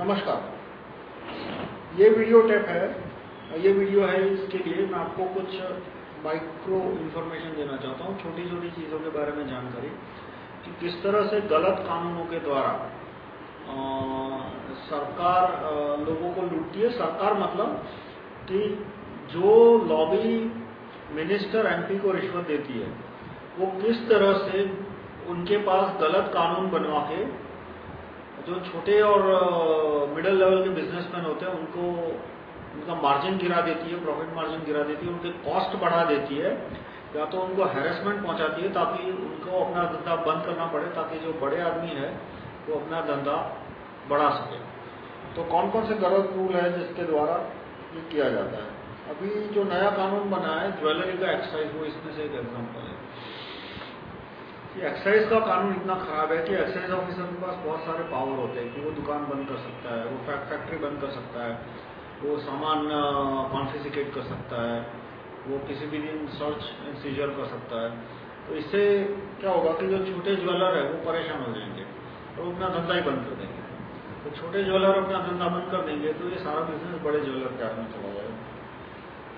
नमस्कार। ये video tape है ये वीडियो है इसके लिए मैं आपको कुछ माइक्रो इन्फॉर्मेशन देना चाहता हूँ छोटी छोटी चीज़ों के बारे में जानकारी कि किस तरह से गलत कानूनों के द्वारा सरकार आ, लोगों को लूटती है। सरकार मतलब कि जो लॉबी मिनिस्टर एमपी को रिश्वत देती है वो किस तरह से उनके पास गलत कानून बनवा के जो छोटे और मिडिल लेवल के बिजनेसमैन होते हैं, उनको, उनका मार्जिन गिरा देती है प्रॉफिट मार्जिन गिरा देती है, उनके कॉस्ट बढ़ा देती है। या तो उनको हैरेसमेंट पहुंचाती है, ताकि उनको अपना धंधा बंद करना पड़े, ताकि जो बड़े आदमी है, वो अपना धंधा बढ़ा सके। तो कौन कौन से गलत रूल है जिसके द्वारा ये किया जाता है? अभी जो नया कानून बना है, ज्वेलरी का एक्साइज वो इसमें से एक एग्ज़ाम्पल है। कि एक्साइज का कानून इतना खराब है कि एक्साइज ऑफिसर के पास बहुत सारे पावर होते हैं कि वो दुकान बंद कर सकता है, वो फैक्ट्री बंद कर सकता है, वो सामान कॉन्फिसिकेट कर सकता है, वो किसी भी दिन सर्च एंड सीजर कर सकता है। तो इससे क्या होगा कि जो छोटे ज्वेलर है वो परेशान हो जाएँगे और वो अपना धंधा ही बंद कर देंगे। तो छोटे ज्वेलर अपना धंधा बंद कर देंगे तो ये सारा बिज़नेस बड़े ज्वेलर के हाथ में चला जाएगा।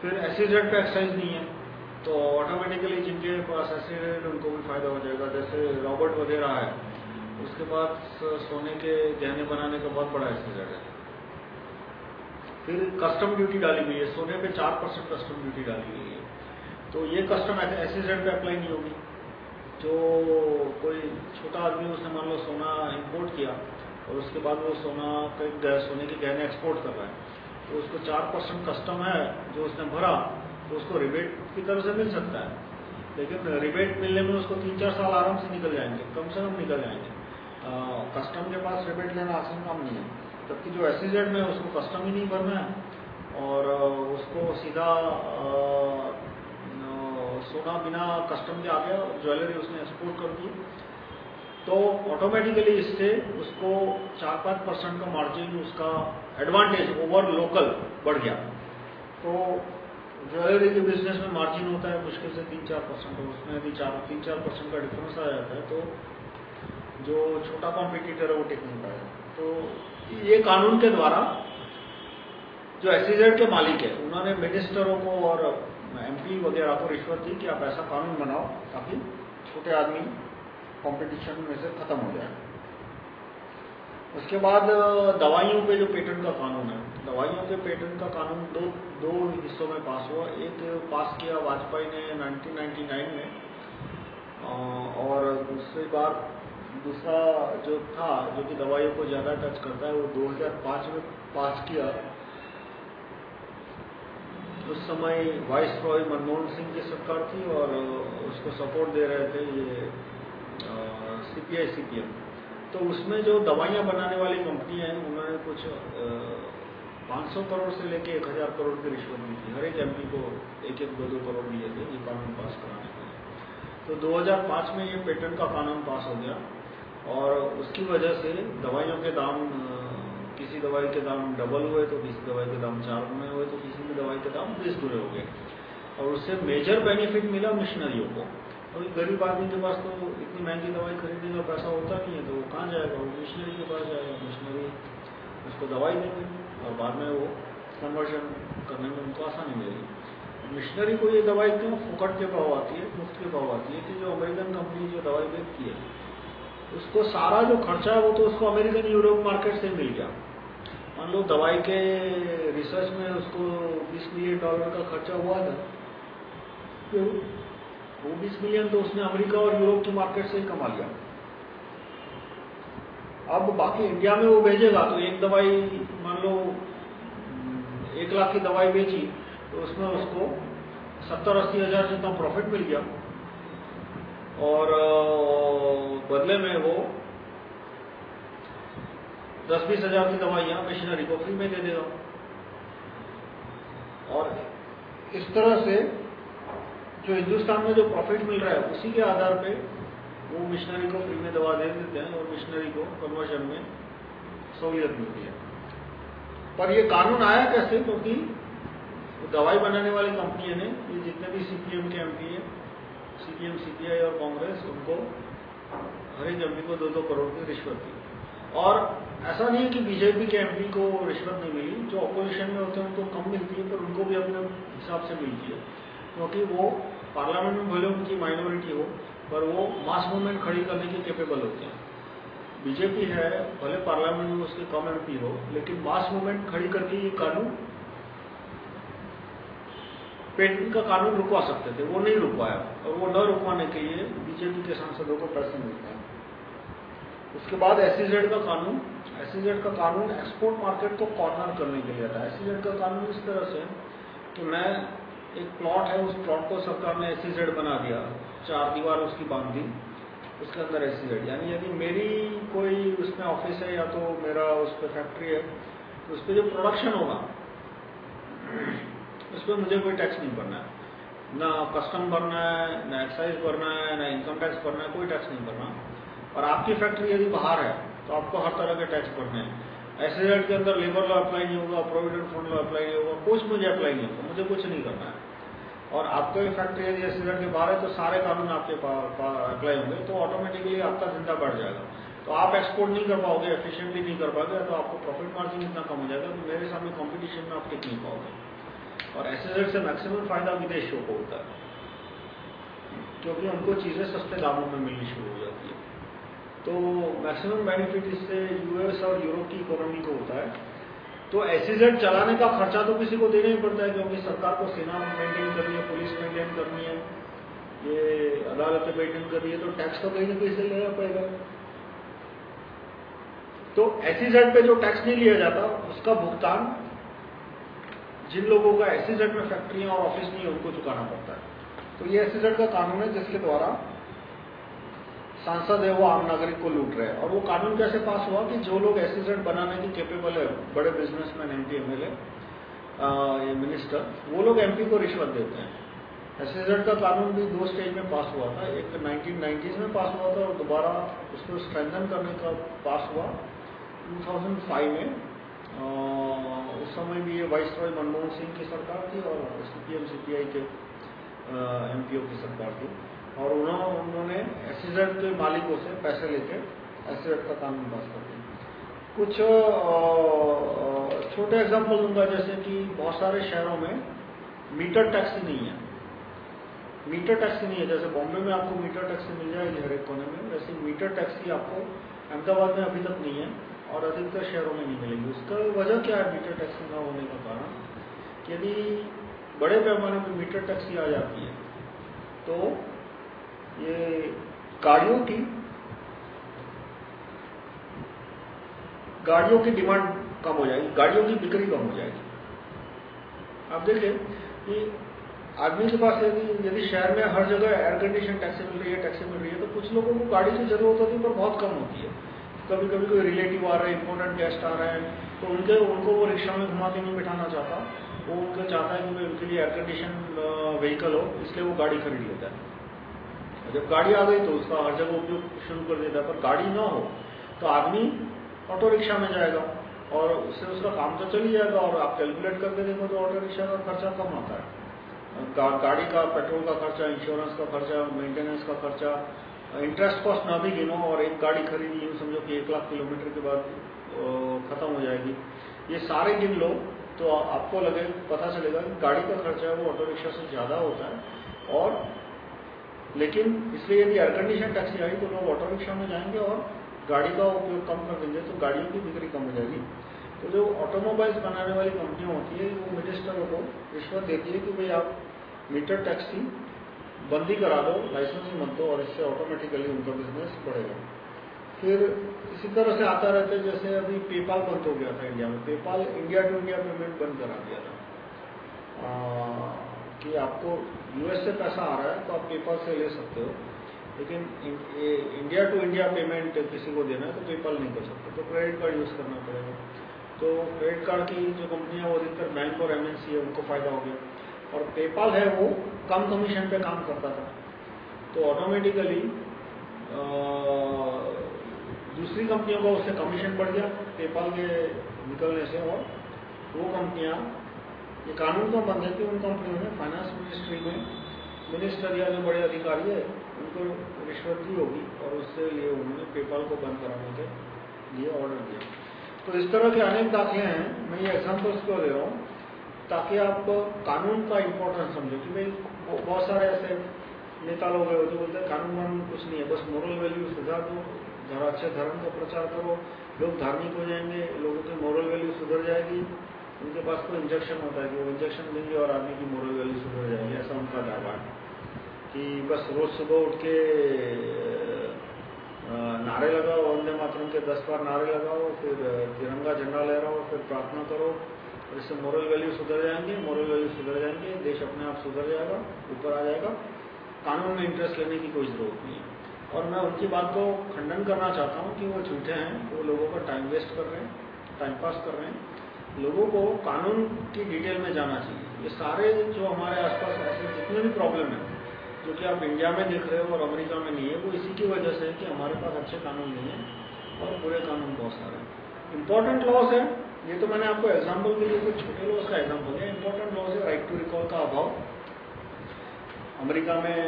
फिर एसीजेड पे एक्साइज नहीं है। तो ऑटोमेटिकली जिनके पास एसिड उनको भी फ़ायदा हो जाएगा। जैसे रॉबर्ट वगैरह है, उसके बाद सोने के गहने बनाने का बहुत बड़ा एसिड है। फिर कस्टम ड्यूटी डाली हुई है। सोने पे चार परसेंट कस्टम ड्यूटी डाली हुई है। तो ये कस्टम एसिडेंट पे अप्लाई नहीं होगी। जो कोई छोटा आदमी, उसने मान लो सोना इंपोर्ट किया और उसके बाद वो सोना सोने के गहने एक्सपोर्ट कर रहा है तो उसको चार परसेंट कस्टम है, जो उसने भरा तो उसको रिबेट की तरह से मिल सकता है। लेकिन रिबेट मिलने में उसको तीन चार साल आराम से निकल जाएँगे, कम से कम निकल जाएँगे। कस्टम के पास रिबेट लेना आसान काम नहीं है, जबकि जो एस में है उसको कस्टम ही नहीं भरना है, और उसको सीधा सोना बिना कस्टम के आ गया ज्वेलरी उसने एक्सपोर्ट कर दी। तो ऑटोमेटिकली इससे उसको चार पाँच परसेंट का मार्जिन उसका एडवांटेज ओवर लोकल बढ़ गया। तो ज्वेलरी के बिज़नेस में मार्जिन होता है मुश्किल से तीन चार परसेंट उसमें यदि चार तीन चार परसेंट का डिफरेंस आ जाता है तो जो छोटा कॉम्पिटिटर है वो टिक नहीं पाएगा तो ये कानून के द्वारा जो एस के मालिक है, उन्होंने मिनिस्टरों को और एमपी वगैरह को रिश्वत दी कि आप ऐसा कानून बनाओ ताकि छोटे आदमी कॉम्पिटिशन में से खत्म हो जाए। उसके बाद दवाइयों पे जो पेटेंट का कानून है दवाइयों के पेटेंट का कानून दो दो हिस्सों में पास हुआ। एक पास किया वाजपेयी ने 1999 में और दूसरी बार, दूसरा जो था, जो कि दवाइयों को ज़्यादा टच करता है, वो 2005 में पास किया। उस समय वाइस रॉय मनमोहन सिंह की सरकार थी और उसको सपोर्ट दे रहे थे ये सीपीआई सीपीएम तो उसमें जो दवाइयाँ बनाने वाली कंपनियाँ हैं, उन्होंने कुछ पाँच सौ करोड़ से लेके एक हज़ार करोड़ की रिश्वत दी थी। हर एक एमपी को एक एक दो दो करोड़ दिए थे, ये कानून पास कराने के लिए तो 2005 में ये पेटेंट का कानून पास हो गया और उसकी वजह से दवाइयों के दाम किसी दवाई के दाम डबल हुए तो किसी दवाई के दाम चार गुने हुए तो किसी भी दवाई के दाम बीस गुने हो गए। और उससे मेजर बेनिफिट मिला मिशनरियों को। और गरीब आदमी के पास तो इतनी महँगी दवाई खरीदने का पैसा होता नहीं है तो वो कहाँ जाएगा? वो मिशनरी के पास जाएगा। मिशनरी उसको दवाई देंगे और बाद में वो कन्वर्जन करने में उनको आसानी मिलेगी मिशनरी को ये दवाई क्यों फुकट के भाव आती है, मुफ़्त के भाव आती है कि जो अमेरिकन कंपनी जो दवाई बेचती है, उसको सारा जो खर्चा है वो तो उसको अमेरिकन यूरोप मार्केट से मिल गया। मान लो दवाई के रिसर्च में उसको 20 मिलियन डॉलर का खर्चा हुआ था वो बीस मिलियन तो उसने अमेरिका और यूरोप की मार्केट से ही कमा लिया। अब बाकी इंडिया में वो भेजेगा तो एक दवाई मान लो, एक लाख की दवाई बेची तो उसमें उसको सत्तर अस्सी हज़ार जितना प्रॉफिट मिल गया। और बदले में वो दस बीस हज़ार की दवाइयाँ मशीनरी को फ्री में दे देगा। और इस तरह से जो हिंदुस्तान में जो प्रॉफिट मिल रहा है, उसी के आधार पे वो मिशनरी को फ्री में दवा दे देते हैं और मिशनरी को कन्वर्शन में सहूलियत मिलती है। पर ये कानून आया कैसे? क्योंकि तो दवाई बनाने वाली कंपनी ने, ये जितने भी सीपीएम के एमपी है सीपीएम सीपीआई और कांग्रेस, उनको हर एक एमपी को दो दो करोड़ की रिश्वत दी। और ऐसा नहीं है कि बीजेपी के एमपी को रिश्वत नहीं मिली। जो अपोजिशन में होते हैं, उनको कम मिलती है, पर उनको भी अपने हिसाब से मिलती है। क्योंकि वो पार्लियामेंट में भले उनकी माइनॉरिटी हो पर वो मास मूवमेंट खड़ी करने के केपेबल होते हैं। बीजेपी है, भले पार्लियामेंट में उसके कम एमपी हो, लेकिन मास मूवमेंट खड़ी करके ये कानून पेटेंट का कानून रुकवा सकते थे। वो नहीं रुकवाया और वो न रुकवाने के लिए बीजेपी के सांसदों को पैसे मिलते हैं। उसके बाद एसईजेड का कानून एसईजेड का कानून एक्सपोर्ट मार्केट को कॉर्नर करने के लिए था एसईजेड का कानून इस तरह से कि मैं एक प्लॉट है, उस प्लॉट को सरकार ने एसईजेड बना दिया। चार दीवार उसकी बाँध दी, उसके अंदर एसईजेड यानी यदि मेरी कोई उसमें ऑफ़िस है या तो मेरा उस पर फैक्ट्री है तो उस पर जो प्रोडक्शन होगा, उस पर मुझे कोई टैक्स नहीं भरना है। ना कस्टम भरना है, ना एक्साइज भरना है, ना इनकम टैक्स भरना है, कोई टैक्स नहीं भरना। और आपकी फैक्ट्री यदि बाहर है तो आपको हर तरह के टैक्स भरने हैं। एसएजेड के अंदर लेबर लॉ अप्लाई नहीं होगा प्रोविडेंट फंड लॉ अप्लाई नहीं होगा, कुछ मुझे अप्लाई नहीं होगा, मुझे कुछ नहीं करना है। और आपका आपको फैक्ट्री यदि एसएजेड के बाहर है तो सारे कानून आपके अप्लाई होंगे तो ऑटोमेटिकली आपका धंधा बढ़ जाएगा। तो आप एक्सपोर्ट नहीं कर पाओगे एफिशिएंटली नहीं कर पाओगे तो आपको प्रॉफिट मार्जिन इतना कम हो जाएगा तो मेरे सामने कॉम्पिटिशन में आप टिक नहीं पाओगे? और एसएजेड से मैक्सिमम फ़ायदा विदेशियों को होता है, क्योंकि उनको चीज़ें सस्ते दामों में मिलनी शुरू हो जाती है। तो मैक्सिमम बेनिफिट इससे यूएस और यूरोप की इकोनॉमी को होता है। तो एसईजेड चलाने का खर्चा तो किसी को देना ही पड़ता है, क्योंकि सरकार को सेना मेंटेन करनी है पुलिस मेंटेन करनी है, ये अदालतें मेंटेन करनी है तो टैक्स तो कहीं ना कहीं से लेना पड़ेगा। तो एसईजेड पे जो टैक्स नहीं लिया जाता, उसका भुगतान जिन लोगों का एसईजेड में फैक्ट्रियाँ और ऑफ़िस नहीं है, उनको चुकाना पड़ता है। तो ये एसईजेड का कानून है, जिसके द्वारा सांसद है वो आम नागरिक को लूट रहे हैं। और वो कानून कैसे पास हुआ कि जो लोग एसईजेड बनाने की केपेबल है बड़े बिजनेसमैन एमपी एमएलए मिनिस्टर वो लोग एमपी को रिश्वत देते हैं। एसईजेड का कानून भी दो स्टेज में पास हुआ था। एक 1990s में पास हुआ था और दोबारा उसको स्ट्रेंथन करने का पास हुआ। 2005 में आ, उस समय भी ये वाइस रॉय मनमोहन सिंह की सरकार थी और सीपीएम सीपीआई के एमपीओ की सरकार थी। और उन्होंने एसईजेड के मालिकों से पैसे लेके एसईजेड का पास कर दिया। कुछ छोटे एग्ज़ाम्पल दूँगा, जैसे कि बहुत सारे शहरों में मीटर टैक्सी नहीं है। मीटर टैक्सी नहीं है, जैसे बॉम्बे में आपको मीटर टैक्सी मिल जाएगी हर एक कोने में, वैसे मीटर टैक्स टैक्सी आपको अहमदाबाद में अभी तक नहीं है और अधिकतर शहरों में नहीं मिलेगी। उसका वजह क्या है मीटर टैक्सी न होने का कारण? यदि बड़े पैमाने पर मीटर टैक्सी आ जाती है तो ये गाड़ियों की गाड़ियों की डिमांड कम हो जाएगी, गाड़ियों की बिक्री कम हो जाएगी। आप देखिए कि आदमी के पास यदि यदि शहर में हर जगह एयर कंडीशन टैक्सी मिल रही है टैक्सी मिल रही है तो कुछ लोगों को गाड़ी की ज़रूरत होती है, पर बहुत कम होती है। कभी कभी कोई रिलेटिव आ रहे हैं इंपोर्टेंट गेस्ट आ रहे हैं तो उनके, उनको वो रिक्शा में घुमा के नहीं बिठाना चाहता। वो उनको चाहता है कि उनके लिए एयर कंडीशन व्हीकल हो, इसलिए वो गाड़ी खरीद लेता है। जब गाड़ी आ गई तो उसका हर जगह उपयोग शुरू कर देता है, पर गाड़ी ना हो तो आदमी ऑटो रिक्शा में जाएगा और उससे उसका काम तो चल ही जाएगा और आप कैलकुलेट करके देखो तो ऑटो रिक्शा का खर्चा कम आता है। गाड़ी का, पेट्रोल का खर्चा इंश्योरेंस का खर्चा मेंटेनेंस का खर्चा इंटरेस्ट कॉस्ट ना भी गिनो और एक गाड़ी खरीदी, यूँ समझो कि एक लाख किलोमीटर के बाद खत्म हो जाएगी। ये सारे गिन लो तो आपको लगे, पता चलेगा कि गाड़ी का खर्चा है, वो ऑटो रिक्शा से ज़्यादा होता है और लेकिन इसलिए यदि एयर कंडीशन टैक्सी आई तो लोग ऑटो रिक्शा में जाएँगे और गाड़ी का उपयोग कम कर देंगे तो गाड़ियों की बिक्री कम हो जाएगी। तो जो ऑटोमोबाइल्स बनाने वाली कंपनियाँ होती है, वो मिनिस्टरों को रिश्वत देती है कि भाई आप मीटर टैक्सी बंदी करा दो लाइसेंस ही मत दो और इससे ऑटोमेटिकली उनका बिज़नेस बढ़ेगा। फिर इसी तरह से आता रहता है, जैसे अभी पेपाल बंद हो गया था इंडिया में। PayPal India to India payment बंद करा दिया था। कि आपको यूएस से पैसा आ रहा है तो आप पेपाल से ले सकते हो। लेकिन इंडिया टू इंडिया पेमेंट किसी को देना है तो पेपाल नहीं कर सकते। तो क्रेडिट कार्ड यूज़ करना पड़ेगा। तो क्रेडिट कार्ड की जो कंपनियाँ वो अधिकतर बैंक और एमएनसी है, उनको फ़ायदा हो गया। और पेपाल है, वो कम कमीशन पे काम करता था। तो ऑटोमेटिकली दूसरी कंपनियों का उससे कमीशन बढ़ गया पेपाल के निकलने से, और वो कंपनियाँ ये कानून का बंद है कि उन कंपनियों ने फाइनेंस मिनिस्ट्री में मिनिस्टर या जो बड़े अधिकारी है, उनको रिश्वत दी होगी और उससे लिए उन्होंने पेपाल को बंद कराने के लिए ऑर्डर दिया। तो इस तरह के अनेक दाखिले हैं, मैं ये एग्जाम्पल्स क्यों दे रहा हूँ, ताकि आप कानून का इम्पोर्टेंस समझो कि भाई बहुत सारे ऐसे नेता लोग हैं जो बोलते हैं, कानून वानून कुछ नहीं है, बस मॉरल वैल्यू सुधार दो, जरा अच्छे धर्म का प्रचार करो, लोग धार्मिक हो जाएँगे, लोगों की मॉरल वैल्यू सुधर जाएगी उनके पास कोई इंजेक्शन होता है कि वो इंजेक्शन देंगे और आदमी की मोरल वैल्यू सुधर जाएगी, ऐसा उनका दावा है। कि बस रोज सुबह उठ के नारे लगाओ, वंदे मातरम के दस बार नारे लगाओ, फिर तिरंगा झंडा लहराओ, फिर प्रार्थना करो, और इससे मोरल वैल्यू सुधर जाएँगे मोरल वैल्यू सुधर जाएँगे, देश अपने आप सुधर जाएगा, ऊपर आ जाएगा। कानून में इंटरेस्ट लेने की कोई ज़रूरत नहीं है। और मैं उनकी बात को खंडन करना चाहता हूँ कि वो झूठे हैं, वो लोगों का टाइम वेस्ट कर रहे हैं टाइम पास कर रहे हैं। लोगों को कानून की डिटेल में जाना चाहिए। ये सारे जो हमारे आसपास ऐसे जितने भी प्रॉब्लम है, जो कि आप इंडिया में देख रहे हो और अमेरिका में नहीं है, वो इसी की वजह से है कि हमारे पास अच्छे कानून नहीं है और बुरे कानून बहुत सारे हैं। इंपॉर्टेंट लॉस है, ये तो मैंने आपको एग्ज़ाम्पल के लिए कुछ छोटे लॉस का एग्ज़ाम्पल दिया। इंपॉर्टेंट लॉस है राइट टू रिकॉल का अभाव। अमेरिका में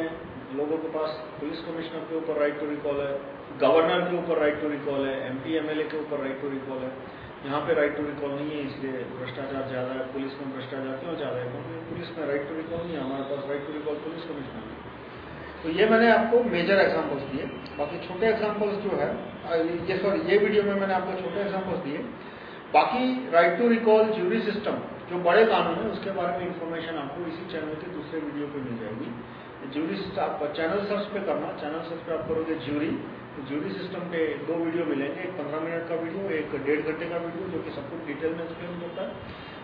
लोगों के पास पुलिस कमिश्नर के ऊपर राइट टू रिकॉल है गवर्नर के ऊपर राइट टू रिकॉल है एमपी एमएलए के ऊपर राइट टू रिकॉल है। यहाँ पे राइट टू रिकॉल नहीं है, इसलिए भ्रष्टाचार ज़्यादा है, पुलिस में भ्रष्टाचार क्यों ज़्यादा है? क्योंकि पुलिस में राइट टू रिकॉल नहीं है, हमारे पास right to recall police commissioner है। तो ये मैंने आपको मेजर एग्जाम्पल्स दिए। बाकी छोटे एग्जाम्पल्स जो है ये ये वीडियो में मैंने आपको छोटे एग्जाम्पल्स दिए। बाकी right to recall jury system जो बड़े कानून है, उसके बारे में इंफॉर्मेशन आपको इसी चैनल के दूसरे वीडियो पे मिल जाएगी। ज्यूरी आप चैनल सर्च पे करना चैनल सर्च पे आप करोगे ज्यूरी तो ज्यूरी सिस्टम पे दो वीडियो मिलेंगे, एक पंद्रह मिनट का वीडियो एक डेढ़ घंटे का वीडियो जो कि सब कुछ डिटेल में एक्सप्लेन करता है।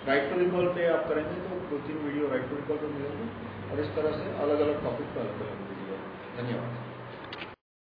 राइट टू रिकॉल पे आप करेंगे तो दो तीन वीडियो राइट टू रिकॉल पे मिलेंगे, और इस तरह से अलग अलग टॉपिक पर अलग अलग वीडियो धन्यवाद।